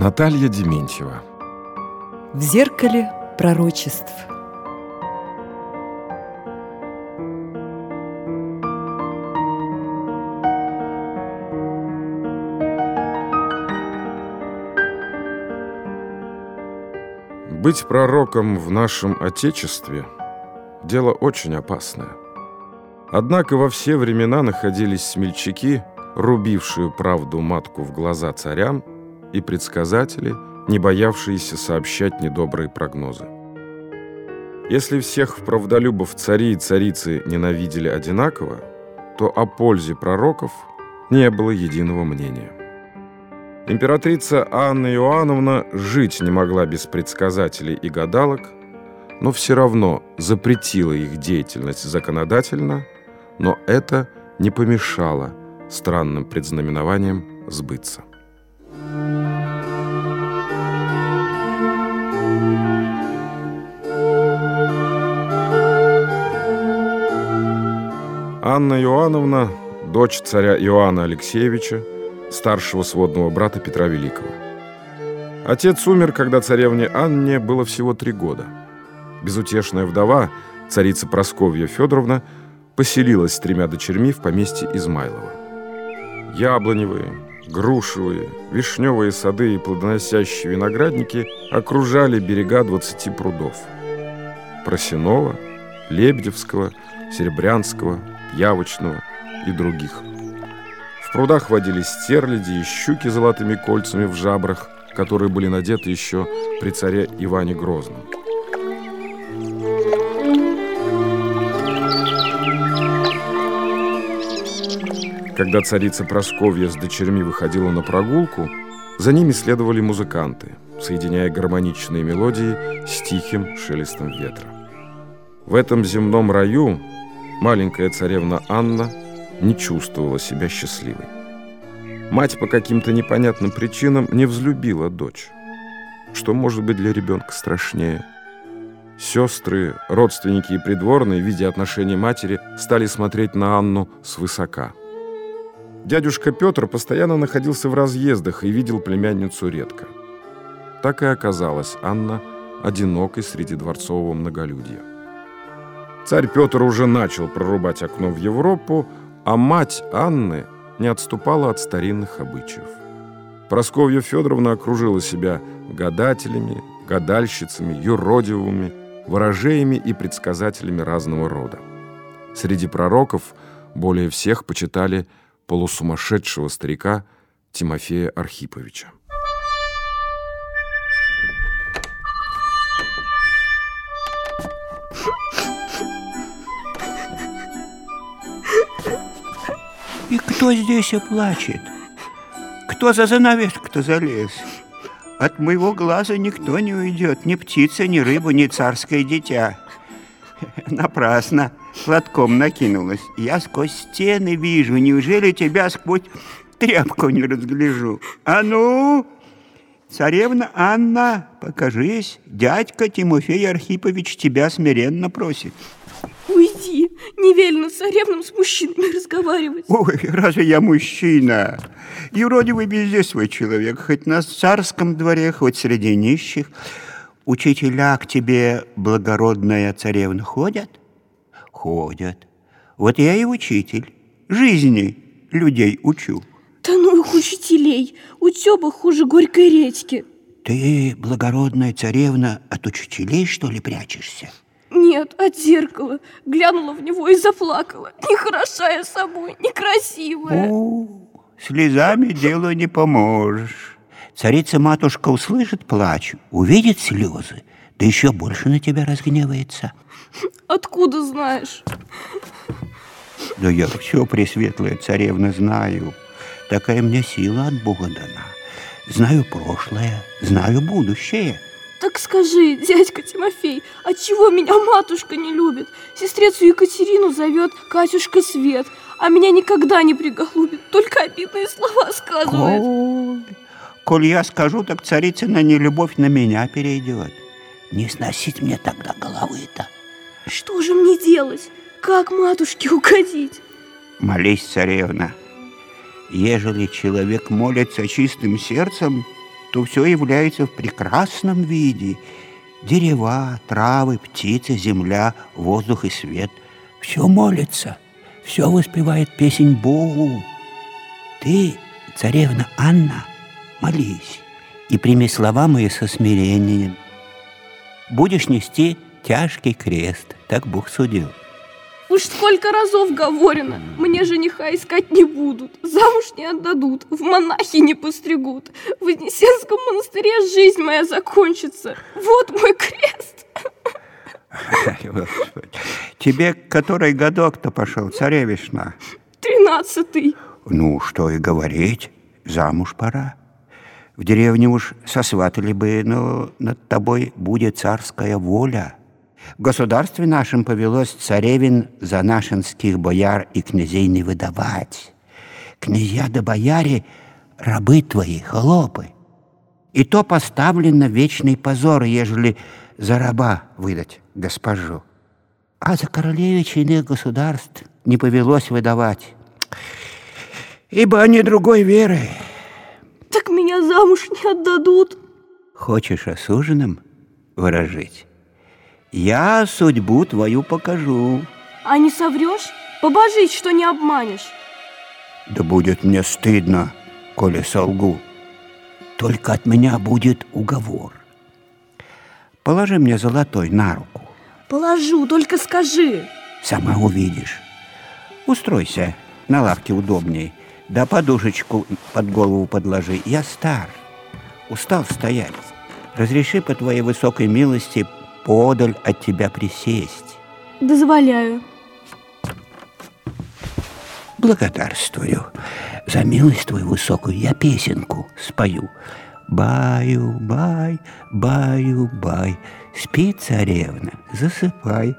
Наталья Дементьева В зеркале пророчеств Быть пророком в нашем Отечестве – дело очень опасное. Однако во все времена находились смельчаки, рубившие правду матку в глаза царям, и предсказатели, не боявшиеся сообщать недобрые прогнозы. Если всех правдолюбов цари и царицы ненавидели одинаково, то о пользе пророков не было единого мнения. Императрица Анна Иоанновна жить не могла без предсказателей и гадалок, но все равно запретила их деятельность законодательно, но это не помешало странным предзнаменованиям сбыться. Анна Иоанновна, дочь царя Иоанна Алексеевича, старшего сводного брата Петра Великого. Отец умер, когда царевне Анне было всего три года. Безутешная вдова, царица Просковья Федоровна, поселилась с тремя дочерьми в поместье Измайлова. Яблоневые, грушевые, вишневые сады и плодоносящие виноградники окружали берега двадцати прудов. Просинова, Лебедевского, Серебрянского, Явочного и других. В прудах водились стерляди и щуки золотыми кольцами в жабрах, которые были надеты еще при царе Иване Грозном. Когда царица Просковья с дочерьми выходила на прогулку, за ними следовали музыканты, соединяя гармоничные мелодии с тихим шелестом ветра. В этом земном раю маленькая царевна Анна не чувствовала себя счастливой. Мать по каким-то непонятным причинам не взлюбила дочь. Что может быть для ребенка страшнее? Сестры, родственники и придворные, видя отношения матери, стали смотреть на Анну свысока. Дядюшка Петр постоянно находился в разъездах и видел племянницу редко. Так и оказалась Анна одинокой среди дворцового многолюдья. Царь Петр уже начал прорубать окно в Европу, а мать Анны не отступала от старинных обычаев. Просковья Федоровна окружила себя гадателями, гадальщицами, юродивыми, ворожеями и предсказателями разного рода. Среди пророков более всех почитали полусумасшедшего старика Тимофея Архиповича. И кто здесь и плачет? Кто за занавеску-то залез? От моего глаза никто не уйдет, ни птица, ни рыба, ни царское дитя. Напрасно платком накинулась. Я сквозь стены вижу, неужели тебя сквозь тряпку не разгляжу? А ну, царевна Анна, покажись, дядька Тимофей Архипович тебя смиренно просит. Уйди, не велено царевнам с мужчинами разговаривать. Ой, разве я мужчина? И вроде вы везде свой человек, хоть на царском дворе, хоть среди нищих. Учителя к тебе, благородная царевна, ходят? Ходят. Вот я и учитель. Жизни людей учу. Да ну их учителей, учеба хуже горькой редьки. Ты, благородная царевна, от учителей, что ли, прячешься? Нет, от зеркала. Глянула в него и заплакала. Нехороша я собой, некрасивая. О, слезами делу не поможешь. Царица-матушка услышит плач, увидит слезы, да еще больше на тебя разгневается. Откуда знаешь? Да я все, Пресветлая царевна, знаю. Такая мне сила от Бога дана. Знаю прошлое, знаю будущее. Так скажи, дядька Тимофей, отчего меня матушка не любит? Сестрицу Екатерину зовет Катюшка Свет, а меня никогда не приголубит, только обидные слова сказывает. Ой, коль я скажу, так царица на нелюбовь на меня перейдет. Не сносить мне тогда головы-то. Что же мне делать? Как матушке угодить? Молись, царевна. Ежели человек молится чистым сердцем, то все является в прекрасном виде. Дерева, травы, птицы, земля, воздух и свет. Все молится, все воспевает песень Богу. Ты, царевна Анна, молись и прими слова мои со смирением. Будешь нести тяжкий крест, так Бог судил. Уж сколько разов говорено, мне жениха искать не будут, замуж не отдадут, в монахи не постригут, в Вознесенском монастыре жизнь моя закончится. Вот мой крест. Тебе который годок-то пошел, царевишна? Тринадцатый. Ну, что и говорить, замуж пора. В деревне уж сосватали бы, но над тобой будет царская воля. В государстве нашем повелось царевин за нашинских бояр и князей не выдавать. Князья да бояре — рабы твои, холопы. И то поставлен на вечный позор, ежели за раба выдать госпожу. А за королевича иных государств не повелось выдавать, ибо они другой веры. Так меня замуж не отдадут. Хочешь осуженным выражить? Я судьбу твою покажу. А не соврешь? Побожись, что не обманешь. Да будет мне стыдно, коли солгу. Только от меня будет уговор. Положи мне золотой на руку. Положу, только скажи. Сама увидишь. Устройся на лавке удобней. Да подушечку под голову подложи. Я стар, устал стоять. Разреши по твоей высокой милости подаль от тебя присесть. Дозволяю. Благодарствую. За милость твою высокую я песенку спою. Баю-бай, баю-бай, спи, царевна, засыпай.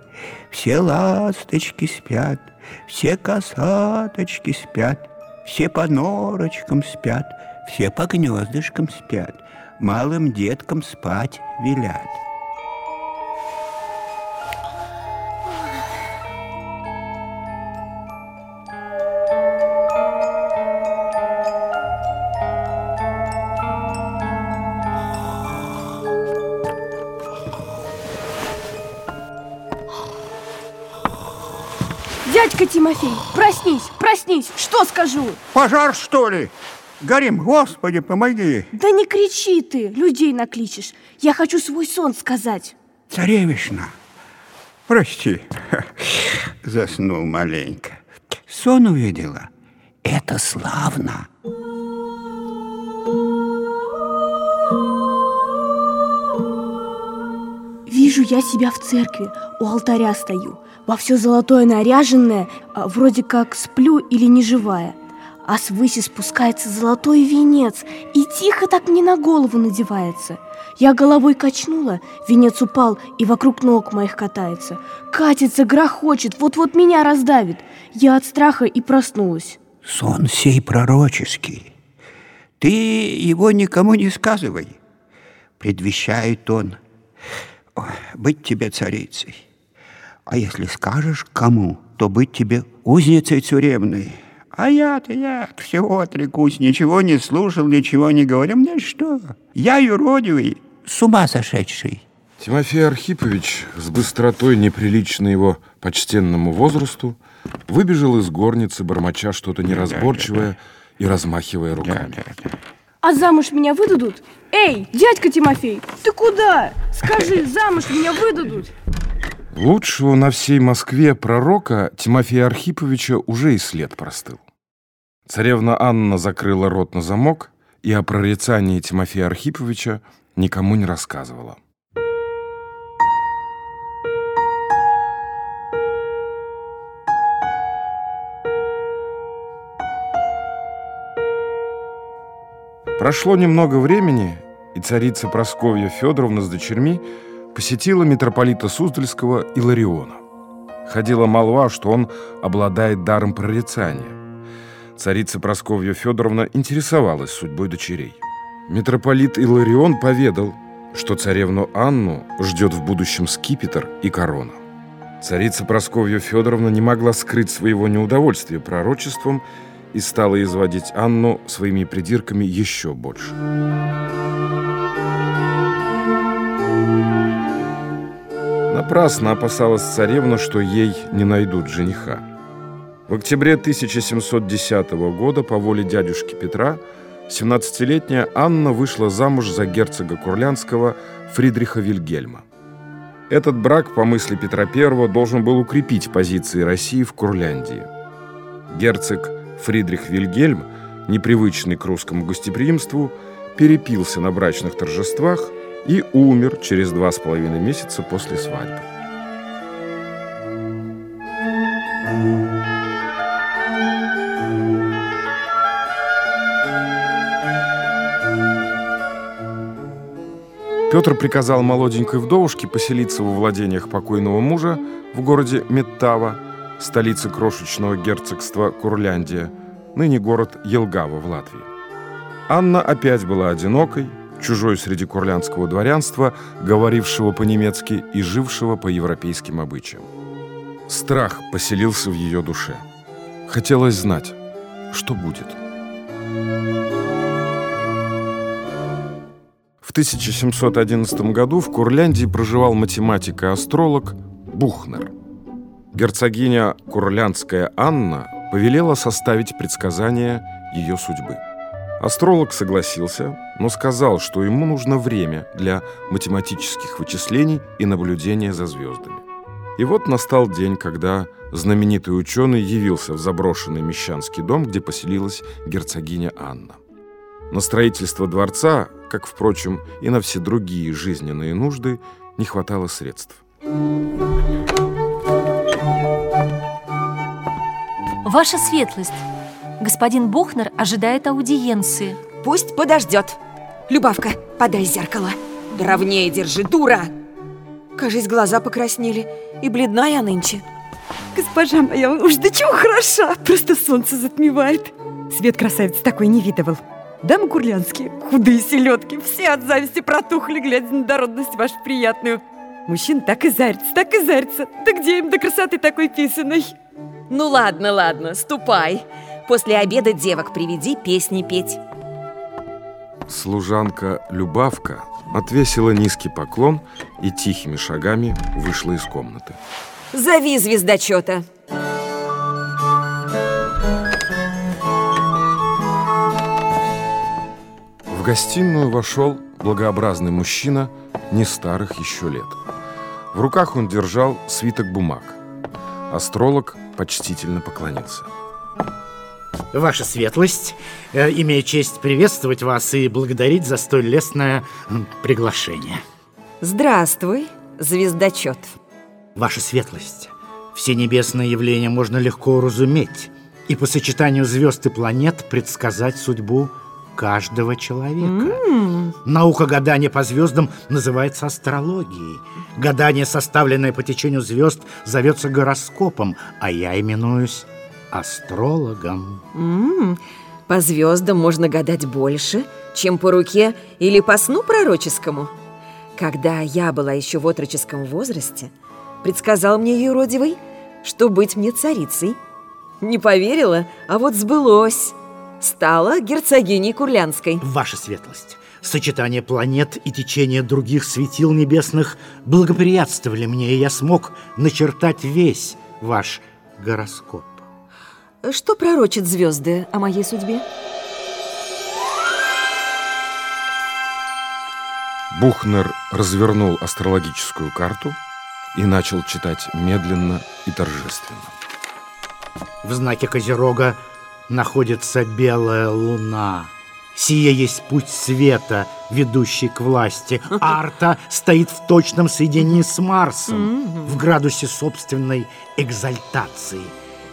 Все ласточки спят, все косаточки спят, все по норочкам спят, все по гнездышкам спят, малым деткам спать велят. Тимофей, проснись, проснись, что скажу? Пожар, что ли? Горим, Господи, помоги! Да не кричи ты, людей накличешь. Я хочу свой сон сказать. Царевишна, прости, заснул маленько. Сон увидела. Это славно. Вижу я себя в церкви, у алтаря стою, во все золотое наряженное, а, вроде как сплю или не живая. А свыси спускается золотой венец и тихо так мне на голову надевается. Я головой качнула, венец упал и вокруг ног моих катается. Катится, грохочет, вот-вот меня раздавит. Я от страха и проснулась. Сон сей пророческий. Ты его никому не сказывай. Предвещает он быть тебе царицей. А если скажешь кому, то быть тебе узницей тюремной. А я-то, я всего отрекусь, ничего не слушал, ничего не говорил. Мне что? Я юродивый, с ума сошедший. Тимофей Архипович с быстротой, неприличной его почтенному возрасту, выбежал из горницы, бормоча что-то неразборчивое и размахивая руками. А замуж меня выдадут? Эй, дядька Тимофей, ты куда? Скажи, замуж меня выдадут? Лучшего на всей Москве пророка Тимофея Архиповича уже и след простыл. Царевна Анна закрыла рот на замок и о прорицании Тимофея Архиповича никому не рассказывала. Прошло немного времени, и царица Просковья Федоровна с дочерьми посетила митрополита Суздальского Илариона. Ходила молва, что он обладает даром прорицания. Царица Просковья Федоровна интересовалась судьбой дочерей. Митрополит Иларион поведал, что царевну Анну ждет в будущем скипетр и корона. Царица Просковья Федоровна не могла скрыть своего неудовольствия пророчеством и и стала изводить Анну своими придирками еще больше. Напрасно опасалась царевна, что ей не найдут жениха. В октябре 1710 года по воле дядюшки Петра 17-летняя Анна вышла замуж за герцога Курлянского Фридриха Вильгельма. Этот брак, по мысли Петра I, должен был укрепить позиции России в Курляндии. Герцог Фридрих Вильгельм, непривычный к русскому гостеприимству, перепился на брачных торжествах и умер через два с половиной месяца после свадьбы. Петр приказал молоденькой вдовушке поселиться во владениях покойного мужа в городе Метава, столице крошечного герцогства Курляндия, ныне город Елгава в Латвии. Анна опять была одинокой, чужой среди курлянского дворянства, говорившего по-немецки и жившего по европейским обычаям. Страх поселился в ее душе. Хотелось знать, что будет. В 1711 году в Курляндии проживал математик и астролог Бухнер. Герцогиня Курляндская Анна повелела составить предсказание ее судьбы. Астролог согласился, но сказал, что ему нужно время для математических вычислений и наблюдения за звездами. И вот настал день, когда знаменитый ученый явился в заброшенный мещанский дом, где поселилась герцогиня Анна. На строительство дворца, как, впрочем, и на все другие жизненные нужды, не хватало средств. Ваша светлость, Господин Бухнер ожидает аудиенции. Пусть подождет. Любавка, подай зеркало. Да ровнее держи, дура. Кажись, глаза покраснели И бледна я нынче. Госпожа моя, уж до чего хороша. Просто солнце затмевает. Свет красавец такой не видывал. Дамы курлянские, худые селедки Все от зависти протухли, глядя на дородность вашу приятную. Мужчин так и зарится, так и зарится. Да где им до красоты такой писаной? Ну ладно, ладно, ступай После обеда девок приведи песни петь Служанка Любавка отвесила низкий поклон и тихими шагами вышла из комнаты. Зови звездочета В гостиную вошел благообразный мужчина не старых еще лет. В руках он держал свиток бумаг. Астролог почтительно поклонился. Ваша светлость, э, имею честь приветствовать вас и благодарить за столь лестное приглашение. Здравствуй, звездочет Ваша светлость, все небесные явления можно легко уразуметь и по сочетанию звезд и планет предсказать судьбу каждого человека. Mm. Наука гадания по звездам называется астрологией. Гадание, составленное по течению звезд, зовется гороскопом, а я именуюсь астрологом. -м, по звездам можно гадать больше, чем по руке или по сну пророческому. Когда я была еще в отроческом возрасте, предсказал мне юродивый, что быть мне царицей. Не поверила, а вот сбылось. Стала герцогиней Курлянской. Ваша светлость, сочетание планет и течение других светил небесных благоприятствовали мне, и я смог начертать весь ваш гороскоп. Что пророчат звезды о моей судьбе? Бухнер развернул астрологическую карту и начал читать медленно и торжественно. В знаке Козерога находится белая луна. Сия есть путь света, ведущий к власти. Арта стоит в точном соединении с Марсом, в градусе собственной экзальтации –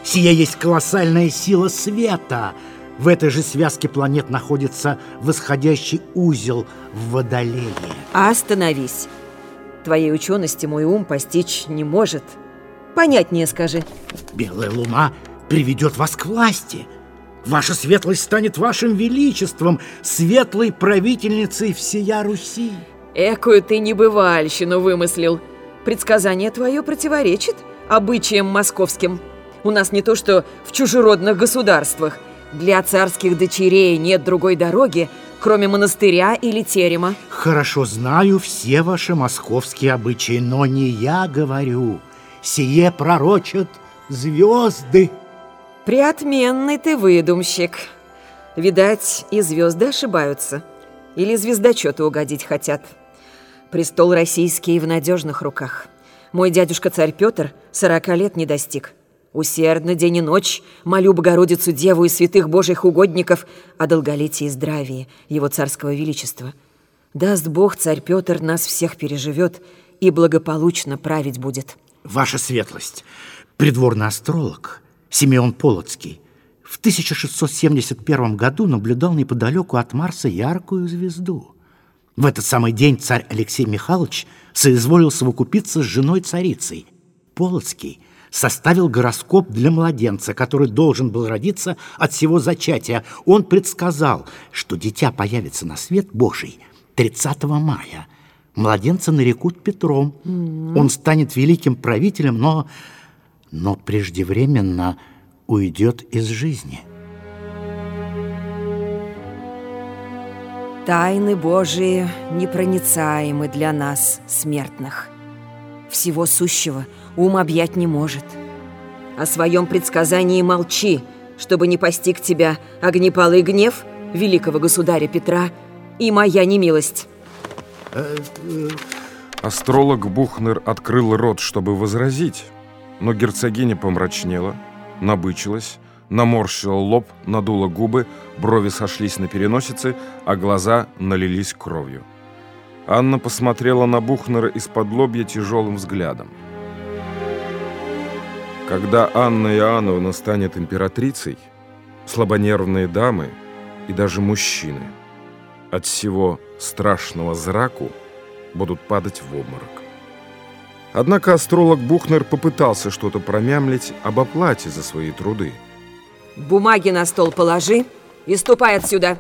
Сия есть колоссальная сила света. В этой же связке планет находится восходящий узел в Водолее. Остановись. Твоей учености мой ум постичь не может. Понятнее скажи. Белая луна приведет вас к власти. Ваша светлость станет вашим величеством, светлой правительницей всея Руси. Экую ты небывальщину вымыслил. Предсказание твое противоречит обычаям московским. У нас не то что в чужеродных государствах. Для царских дочерей нет другой дороги, кроме монастыря или терема. Хорошо знаю все ваши московские обычаи, но не я говорю. Сие пророчат звезды. Приотменный ты выдумщик. Видать, и звезды ошибаются. Или звездочеты угодить хотят. Престол российский в надежных руках. Мой дядюшка царь Петр сорока лет не достиг. Усердно день и ночь молю Богородицу Деву и святых Божьих угодников о долголетии и здравии Его царского величества. Даст Бог, царь Петр нас всех переживет и благополучно править будет. Ваша светлость, придворный астролог Симеон Полоцкий в 1671 году наблюдал неподалеку от Марса яркую звезду. В этот самый день царь Алексей Михайлович соизволил совокупиться с женой-царицей. Полоцкий составил гороскоп для младенца, который должен был родиться от всего зачатия. Он предсказал, что дитя появится на свет Божий 30 мая. Младенца нарекут Петром. Он станет великим правителем, но, но преждевременно уйдет из жизни. Тайны Божии непроницаемы для нас, смертных. Всего сущего ум объять не может. О своем предсказании молчи, чтобы не постиг тебя огнепалый гнев великого государя Петра и моя немилость. Астролог Бухнер открыл рот, чтобы возразить, но герцогиня помрачнела, набычилась, наморщила лоб, надула губы, брови сошлись на переносице, а глаза налились кровью. Анна посмотрела на Бухнера из-под лобья тяжелым взглядом. Когда Анна Иоанновна станет императрицей, слабонервные дамы и даже мужчины от всего страшного зраку будут падать в обморок. Однако астролог Бухнер попытался что-то промямлить об оплате за свои труды – Бумаги на стол положи и ступай отсюда.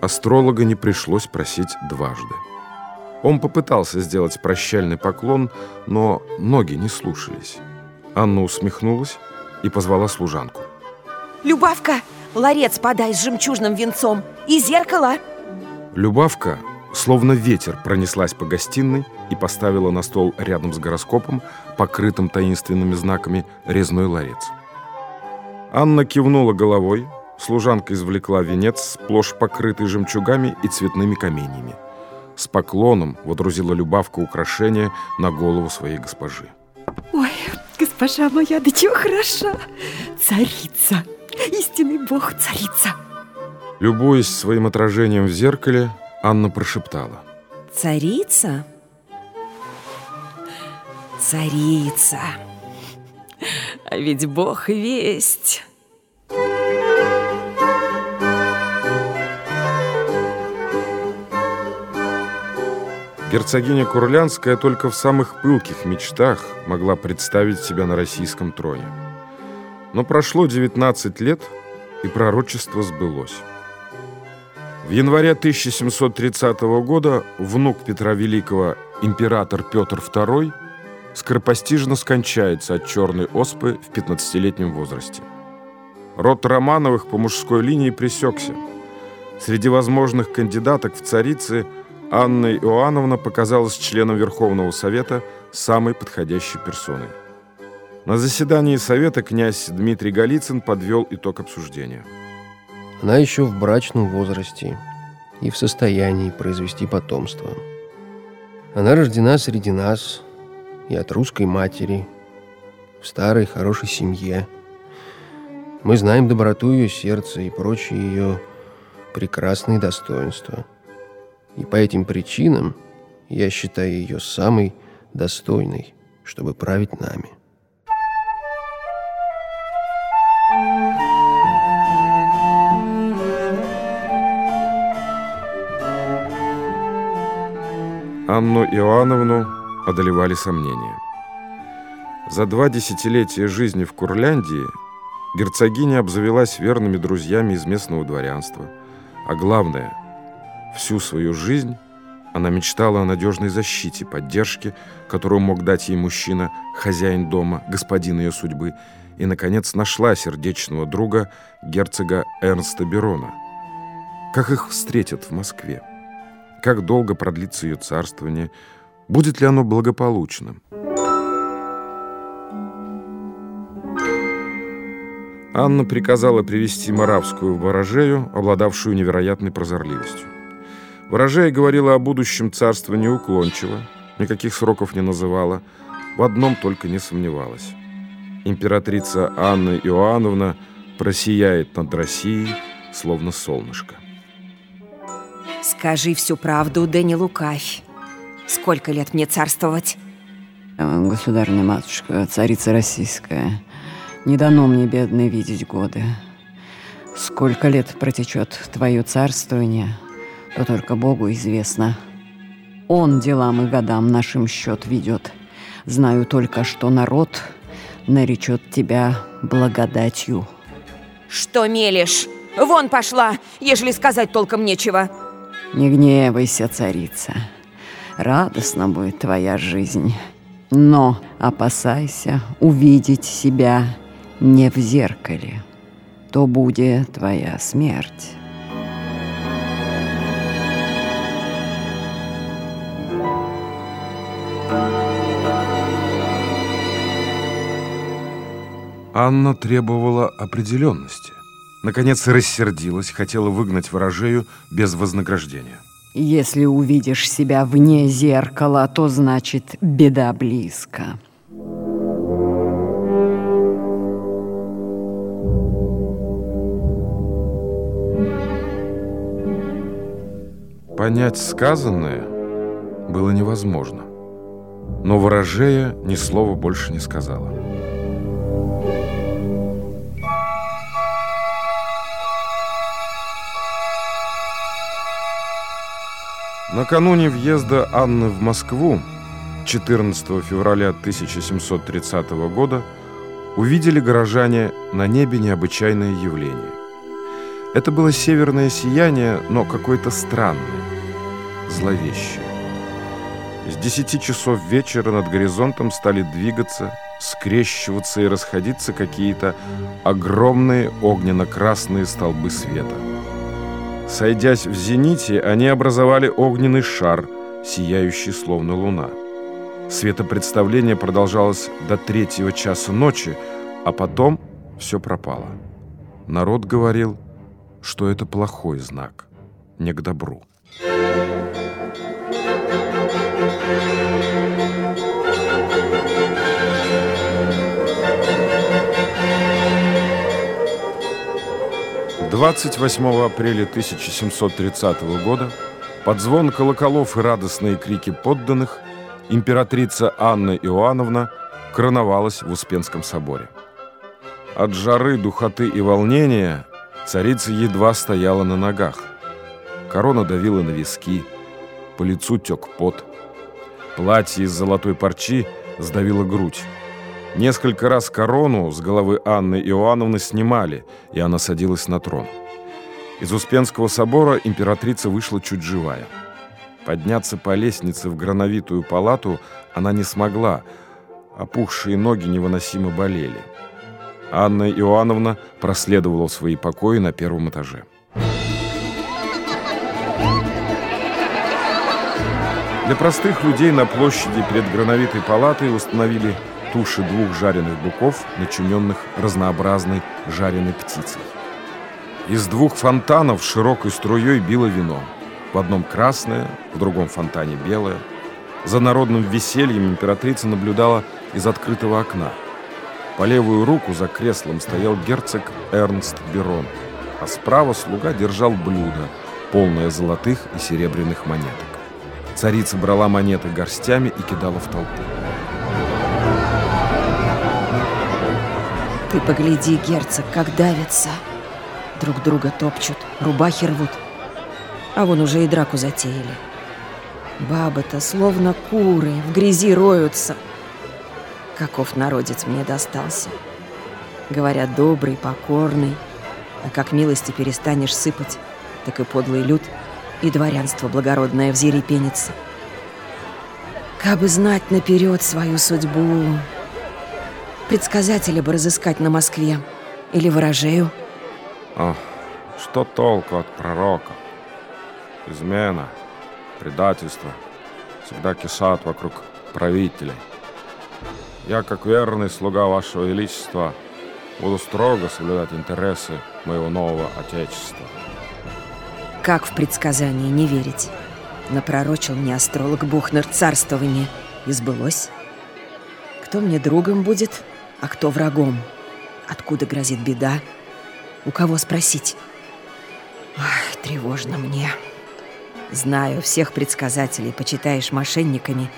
Астролога не пришлось просить дважды. Он попытался сделать прощальный поклон, но ноги не слушались. Анна усмехнулась и позвала служанку. Любавка, ларец подай с жемчужным венцом и зеркало. Любавка Словно ветер пронеслась по гостиной и поставила на стол рядом с гороскопом, покрытым таинственными знаками, резной ларец. Анна кивнула головой, служанка извлекла венец, сплошь покрытый жемчугами и цветными каменьями. С поклоном водрузила Любавка украшение на голову своей госпожи. Ой, госпожа моя, да чего хороша! Царица! Истинный бог царица! Любуясь своим отражением в зеркале, Анна прошептала. Царица? Царица. А ведь Бог весть. Герцогиня Курлянская только в самых пылких мечтах могла представить себя на российском троне. Но прошло 19 лет, и пророчество сбылось. В январе 1730 года внук Петра Великого, император Петр II, скоропостижно скончается от черной оспы в 15-летнем возрасте. Род Романовых по мужской линии пресекся. Среди возможных кандидаток в царицы Анна Иоанновна показалась членом Верховного Совета самой подходящей персоной. На заседании Совета князь Дмитрий Голицын подвел итог обсуждения – она еще в брачном возрасте и в состоянии произвести потомство. Она рождена среди нас и от русской матери, в старой хорошей семье. Мы знаем доброту ее сердца и прочие ее прекрасные достоинства. И по этим причинам я считаю ее самой достойной, чтобы править нами. Анну Иоанновну одолевали сомнения. За два десятилетия жизни в Курляндии герцогиня обзавелась верными друзьями из местного дворянства, а главное, всю свою жизнь Она мечтала о надежной защите, поддержке, которую мог дать ей мужчина, хозяин дома, господин ее судьбы, и, наконец, нашла сердечного друга герцога Эрнста Берона. Как их встретят в Москве? Как долго продлится ее царствование? Будет ли оно благополучным? Анна приказала привести Моравскую в ворожею, обладавшую невероятной прозорливостью. Ворожея говорила о будущем царствовании уклончиво, никаких сроков не называла, в одном только не сомневалась. Императрица Анна Иоанновна просияет над Россией, словно солнышко. Скажи всю правду, да не лукавь. Сколько лет мне царствовать? Государня матушка, царица российская, не дано мне, бедной, видеть годы. Сколько лет протечет твое царствование, то только Богу известно. Он делам и годам нашим счет ведет. Знаю только, что народ наречет тебя благодатью. Что мелешь? Вон пошла, ежели сказать толком нечего. Не гневайся, царица. Радостна будет твоя жизнь. Но опасайся увидеть себя не в зеркале, то будет твоя смерть. Анна требовала определенности. Наконец рассердилась, хотела выгнать ворожею без вознаграждения. Если увидишь себя вне зеркала, то значит беда близко. Понять сказанное было невозможно. Но ворожея ни слова больше не сказала. Накануне въезда Анны в Москву, 14 февраля 1730 года, увидели горожане на небе необычайное явление. Это было северное сияние, но какое-то странное, зловещее. С 10 часов вечера над горизонтом стали двигаться, скрещиваться и расходиться какие-то огромные огненно-красные столбы света. Сойдясь в зените, они образовали огненный шар, сияющий словно луна. Светопредставление продолжалось до третьего часа ночи, а потом все пропало. Народ говорил, что это плохой знак, не к добру. Двадцать восьмого апреля 1730 года под звон колоколов и радостные крики подданных императрица Анна Иоанновна короновалась в Успенском соборе. От жары, духоты и волнения царица едва стояла на ногах. Корона давила на виски, по лицу тек пот. Платье из золотой парчи сдавило грудь. Несколько раз корону с головы Анны Иоанновны снимали, и она садилась на трон. Из Успенского собора императрица вышла чуть живая. Подняться по лестнице в грановитую палату она не смогла, опухшие ноги невыносимо болели. Анна Иоанновна проследовала в свои покои на первом этаже. Для простых людей на площади перед грановитой палатой установили туши двух жареных быков, начиненных разнообразной жареной птицей. Из двух фонтанов широкой струей било вино. В одном красное, в другом фонтане белое. За народным весельем императрица наблюдала из открытого окна. По левую руку за креслом стоял герцог Эрнст Берон, а справа слуга держал блюдо, полное золотых и серебряных монеток. Царица брала монеты горстями и кидала в толпу. Ты погляди, герцог, как давятся. Друг друга топчут, рубахи рвут. А вон уже и драку затеяли. Бабы-то словно куры в грязи роются. Каков народец мне достался. Говорят, добрый, покорный. А как милости перестанешь сыпать, так и подлый люд. и дворянство благородное взерепенится. Кабы знать наперед свою судьбу, предсказателя бы разыскать на Москве или ворожею. Ах, что толку от пророка? Измена, предательство всегда кишат вокруг правителей. Я, как верный слуга вашего величества, буду строго соблюдать интересы моего нового отечества. Как в предсказание не верить? Напророчил мне астролог Бухнер царствование, и сбылось. Кто мне другом будет, а кто врагом? Откуда грозит беда? У кого спросить? Ах, тревожно мне. Знаю, всех предсказателей почитаешь мошенниками,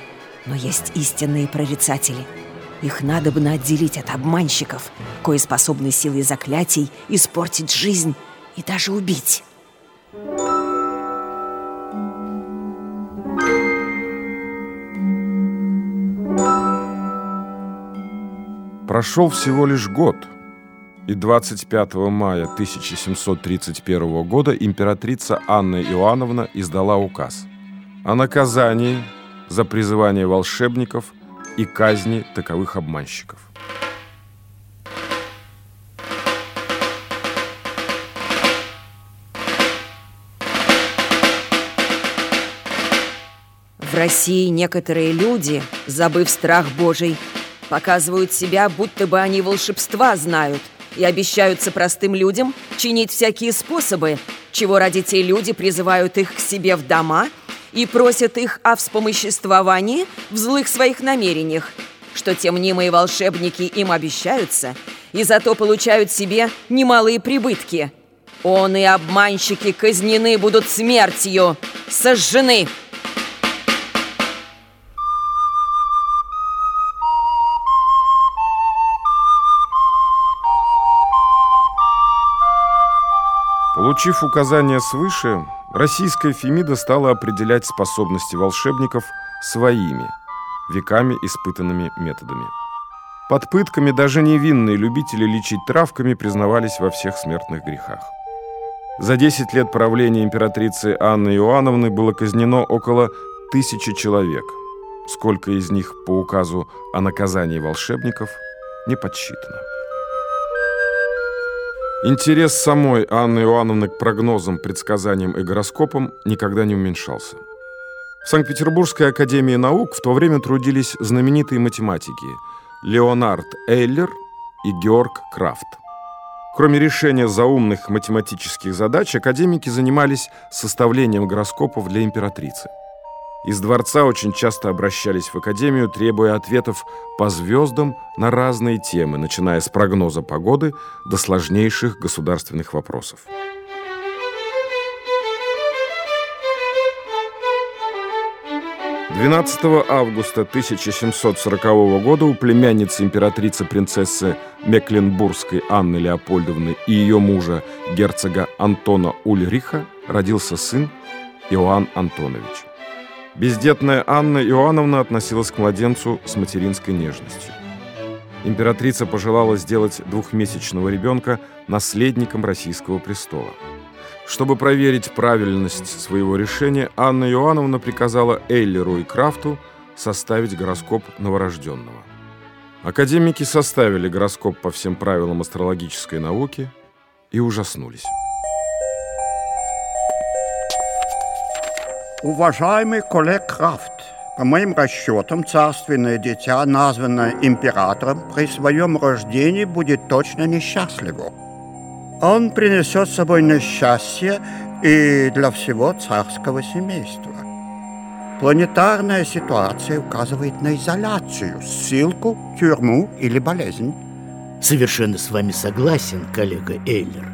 но есть истинные прорицатели — их надо бы отделить от обманщиков, кои способны силой заклятий испортить жизнь и даже убить. Прошел всего лишь год, и 25 мая 1731 года императрица Анна Иоанновна издала указ о наказании за призывание волшебников – и казни таковых обманщиков. В России некоторые люди, забыв страх Божий, показывают себя, будто бы они волшебства знают и обещаются простым людям чинить всякие способы, чего ради те люди призывают их к себе в дома – и просят их о вспомоществовании в злых своих намерениях, что те мнимые волшебники им обещаются и зато получают себе немалые прибытки. Он и обманщики казнены будут смертью, сожжены. Получив указание свыше, Российская Фемида стала определять способности волшебников своими, веками испытанными методами. Под пытками даже невинные любители лечить травками признавались во всех смертных грехах. За 10 лет правления императрицы Анны Иоанновны было казнено около тысячи человек. Сколько из них по указу о наказании волшебников не подсчитано. Интерес самой Анны Иоанновны к прогнозам, предсказаниям и гороскопам никогда не уменьшался. В Санкт-Петербургской академии наук в то время трудились знаменитые математики Леонард Эйлер и Георг Крафт. Кроме решения заумных математических задач, академики занимались составлением гороскопов для императрицы. Из дворца очень часто обращались в академию, требуя ответов по звездам на разные темы, начиная с прогноза погоды до сложнейших государственных вопросов. Двенадцатого августа 1740 года у племянницы императрицы принцессы Мекленбургской Анны Леопольдовны и ее мужа герцога Антона Ульриха родился сын Иоанн Антонович. Бездетная Анна Иоанновна относилась к младенцу с материнской нежностью. Императрица пожелала сделать двухмесячного ребенка наследником российского престола. Чтобы проверить правильность своего решения, Анна Иоанновна приказала Эйлеру и Крафту составить гороскоп новорожденного. Академики составили гороскоп по всем правилам астрологической науки и ужаснулись. Уважаемый коллег Крафт, по моим расчетам, царственное дитя, названное императором, при своем рождении будет точно несчастливо. Он принесет с собой несчастье и для всего царского семейства. Планетарная ситуация указывает на изоляцию, ссылку, тюрьму или болезнь. Совершенно с вами согласен, коллега Эйлер.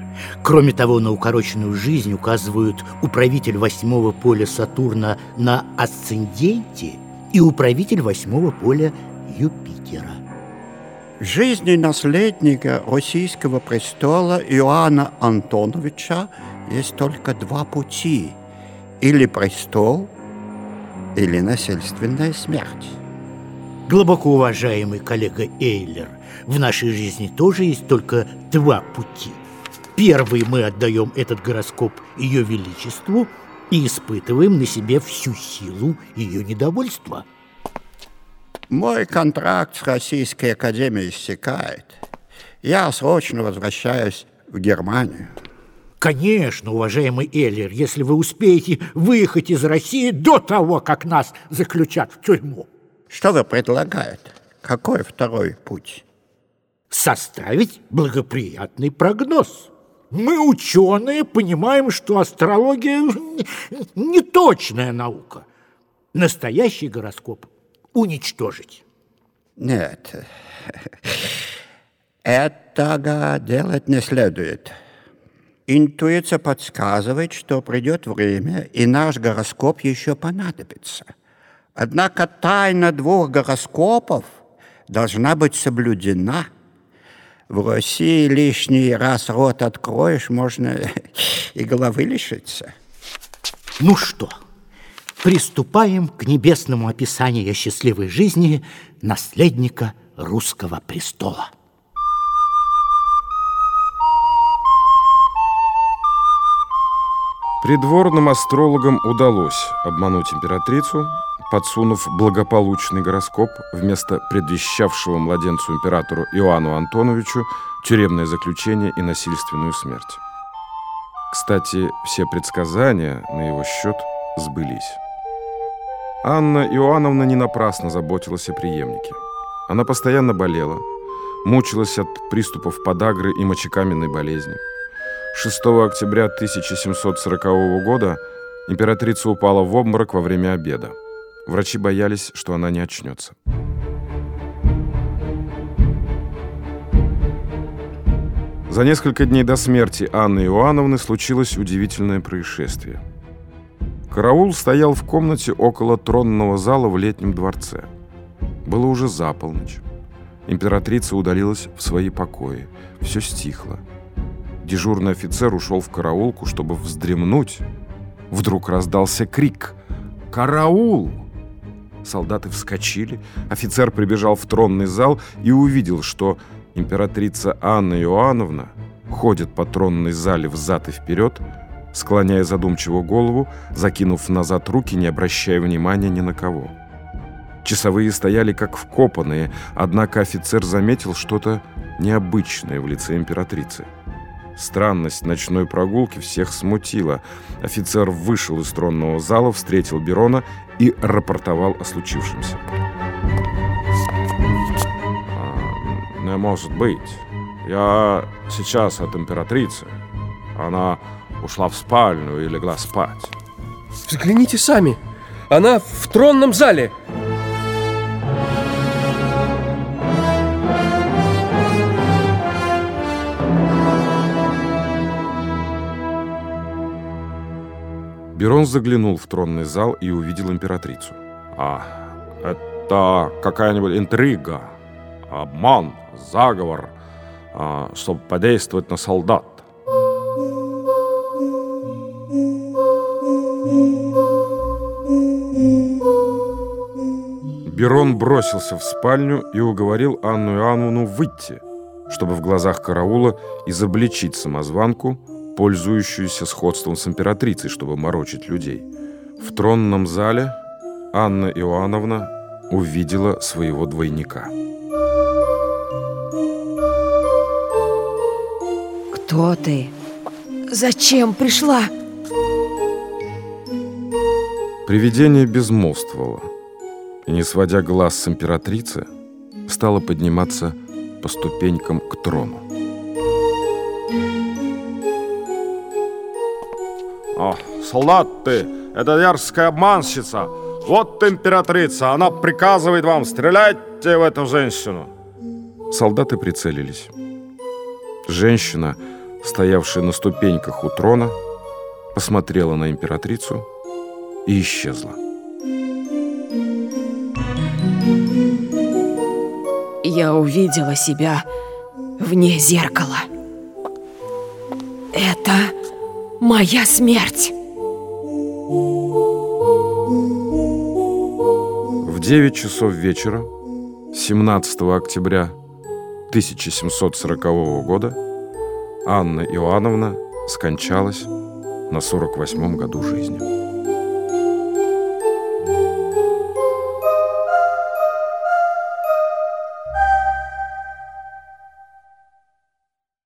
Кроме того, на укороченную жизнь указывают управитель восьмого поля Сатурна на асценденте и управитель восьмого поля Юпитера. Жизни наследника российского престола Иоанна Антоновича есть только два пути. Или престол, или насильственная смерть. Глубоко уважаемый коллега Эйлер, в нашей жизни тоже есть только два пути – Первый мы отдаем этот гороскоп Ее Величеству, и испытываем на себе всю силу ее недовольства. Мой контракт с Российской Академией истекает. Я срочно возвращаюсь в Германию. Конечно, уважаемый Эллер, если вы успеете выехать из России до того, как нас заключат в тюрьму. Что вы предлагаете? Какой второй путь? Составить благоприятный прогноз. Мы, ученые, понимаем, что астрология не точная наука. Настоящий гороскоп уничтожить. Нет, этого делать не следует. Интуиция подсказывает, что придет время, и наш гороскоп еще понадобится. Однако тайна двух гороскопов должна быть соблюдена. В России лишний раз рот откроешь, можно и головы лишиться. Ну что, приступаем к небесному описанию счастливой жизни наследника русского престола. Придворным астрологам удалось обмануть императрицу, подсунув благополучный гороскоп вместо предвещавшего младенцу императору Иоанну Антоновичу тюремное заключение и насильственную смерть. Кстати, все предсказания на его счет сбылись. Анна Иоанновна не напрасно заботилась о преемнике. Она постоянно болела, мучилась от приступов подагры и мочекаменной болезни. 6 октября 1740 года императрица упала в обморок во время обеда. Врачи боялись, что она не очнется. За несколько дней до смерти Анны Иоанновны случилось удивительное происшествие. Караул стоял в комнате около тронного зала в летнем дворце. Было уже за полночь. Императрица удалилась в свои покои. Все стихло. Дежурный офицер ушел в караулку, чтобы вздремнуть. Вдруг раздался крик «Караул!». Солдаты вскочили, офицер прибежал в тронный зал и увидел, что императрица Анна Иоанновна ходит по тронной зале взад и вперед, склоняя задумчиво голову, закинув назад руки, не обращая внимания ни на кого. Часовые стояли как вкопанные, однако офицер заметил что-то необычное в лице императрицы. Странность ночной прогулки всех смутила. Офицер вышел из тронного зала, встретил Берона и рапортовал о случившемся. А, «Не может быть. Я сейчас от императрицы. Она ушла в спальню и легла спать». Взгляните сами. Она в тронном зале. Берон заглянул в тронный зал и увидел императрицу. «А, это какая-нибудь интрига, обман, заговор, а, чтобы подействовать на солдат». Берон бросился в спальню и уговорил Анну Иоанновну выйти, чтобы в глазах караула изобличить самозванку, пользующуюся сходством с императрицей, чтобы морочить людей. В тронном зале Анна Иоанновна увидела своего двойника. Кто ты? Зачем пришла? Привидение безмолвствовало и, не сводя глаз с императрицы, стало подниматься по ступенькам к трону. О, солдаты, это дерзкая обманщица. Вот императрица, она приказывает вам, стреляйте в эту женщину. Солдаты прицелились. Женщина, стоявшая на ступеньках у трона, посмотрела на императрицу и исчезла. Я увидела себя вне зеркала. Это моя смерть. 9 часов вечера 17 октября 1740 года Анна Иоанновна скончалась на 48-м году жизни.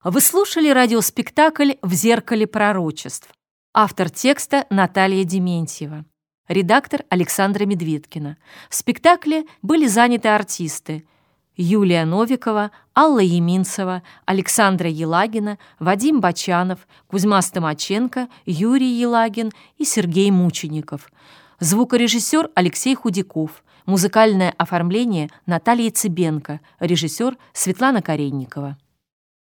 Вы слушали радиоспектакль «В зеркале пророчеств». Автор текста Наталья Дементьева. Редактор Александра Медведкина. В спектакле были заняты артисты Юлия Новикова, Алла Еминцева, Александра Елагина, Вадим Бачанов, Кузьма Стомаченко, Юрий Елагин и Сергей Мучеников. Звукорежиссер Алексей Худяков. Музыкальное оформление Наталья Цыбенко. Режиссер Светлана Каренникова.